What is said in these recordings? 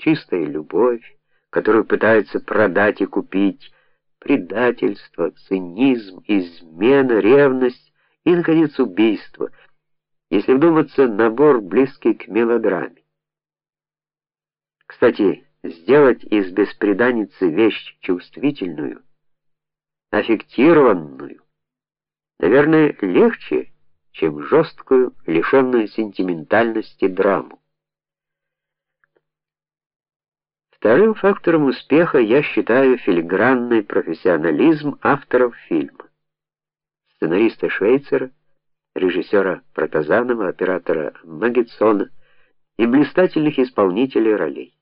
чистая любовь, которую пытаются продать и купить, предательство, цинизм, измена, ревность и наконец убийство. Если вдуматься, набор близкий к мелодраме. Кстати, сделать из беспреданницы вещь чувствительную, аффектированную, наверное, легче, чем жесткую, лишенную сентиментальности драму. Вторым фактором успеха я считаю филигранный профессионализм авторов фильма. Сценариста Швейцера, режиссера Протазанова, оператора Магетсона и блистательных исполнителей ролей.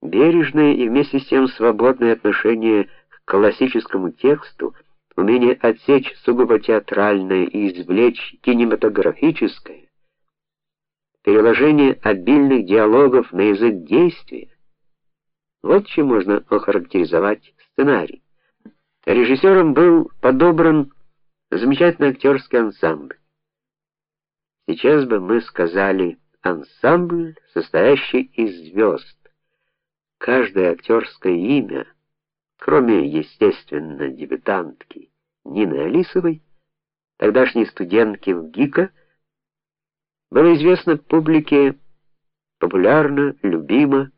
Бережное и вместе с тем свободное отношение к классическому тексту, умение отсечь сугубо театральное и извлечь кинематографическое переложение обильных диалогов на язык действия. Вот чем можно охарактеризовать сценарий. Режиссером был подобран замечательный актерский ансамбль. Сейчас бы мы сказали ансамбль, состоящий из звезд. Каждое актерское имя, кроме естественно дебютантки Нины Алисовой, тогдашней студентки в ГИКа, было известно публике, популярно, любимо.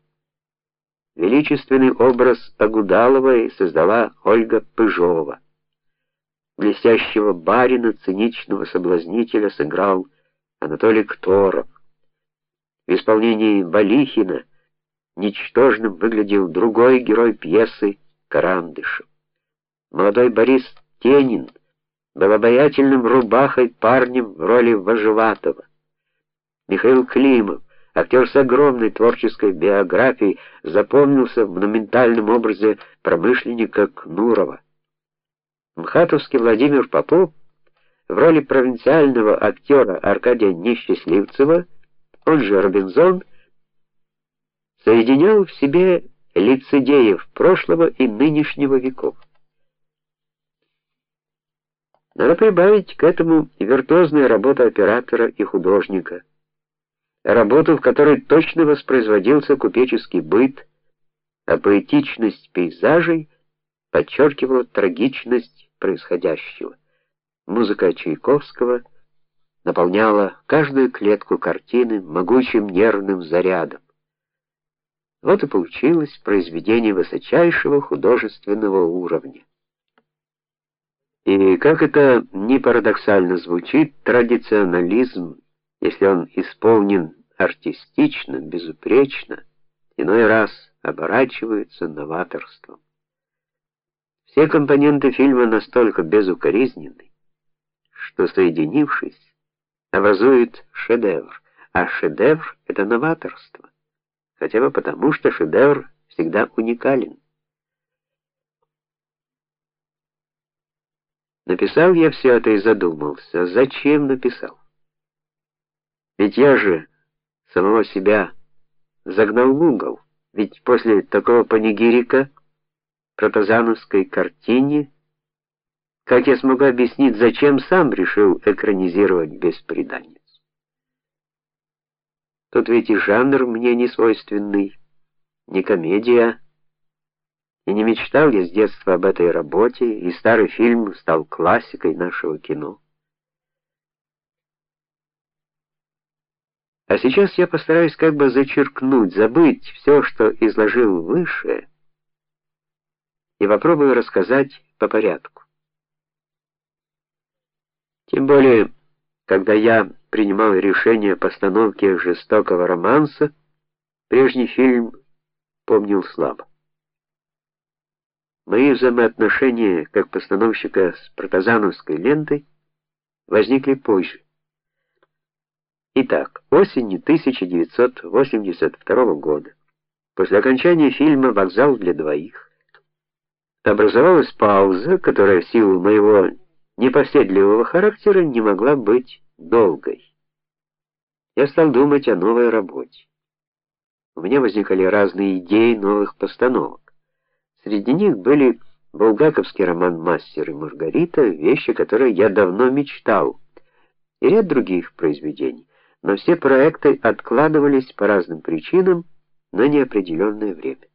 Величественный образ Агудаловой создала Ольга Пыжова. Блестящего барина, циничного соблазнителя сыграл Анатолий Кторов. В исполнении Балихина ничтожным выглядел другой герой пьесы Карандышев. Молодой Борис Тенин был обаятельным рубахой парнем в роли Вожеватого. Михаил Климов, актер с огромной творческой биографией, запомнился в монументальном образе промышленника Кнурова. Мхатовский Владимир Попов в роли провинциального актера Аркадия Несчастливцева, он же Робинзон, соединял в себе лицедеев прошлого и нынешнего веков. Надо прибавить к этому виртуозную работу оператора и художника работу, в которой точно воспроизводился купеческий быт, а поэтичность пейзажей подчеркивала трагичность происходящего. Музыка Чайковского наполняла каждую клетку картины могучим нервным зарядом. Вот и получилось произведение высочайшего художественного уровня. И как это ни парадоксально звучит, традиционализм если он исполнен артистично, безупречно, иной раз оборачивается новаторством. Все компоненты фильма настолько безукоризненны, что соединившись, образуют шедевр, а шедевр это новаторство, хотя бы потому, что шедевр всегда уникален. Написал я все это и задумался, зачем написал? Ведь я же самого себя загнал в угол. Ведь после такого панигирика протазановской картине как я смогу объяснить, зачем сам решил экранизировать беспреданницу? Тут ведь и жанр мне не свойственный, не комедия. И не мечтал я с детства об этой работе, и старый фильм стал классикой нашего кино. А сейчас я постараюсь как бы зачеркнуть, забыть все, что изложил выше, и попробую рассказать по порядку. Тем более, когда я принимал решение о постановке жестокого романса, прежний фильм помнил слабо. Мои взаимоотношения как постановщика с протазановской лентой возникли позже. Итак, осенью 1982 года, после окончания фильма Вокзал для двоих, образовалась пауза, которая в силу моего непоседливого характера не могла быть долгой. Я стал думать о новой работе. У меня возникали разные идеи новых постановок. Среди них были булгаковский роман Мастер и Маргарита, вещи, которые я давно мечтал, и ряд других произведений. Но все проекты откладывались по разным причинам на неопределенное время.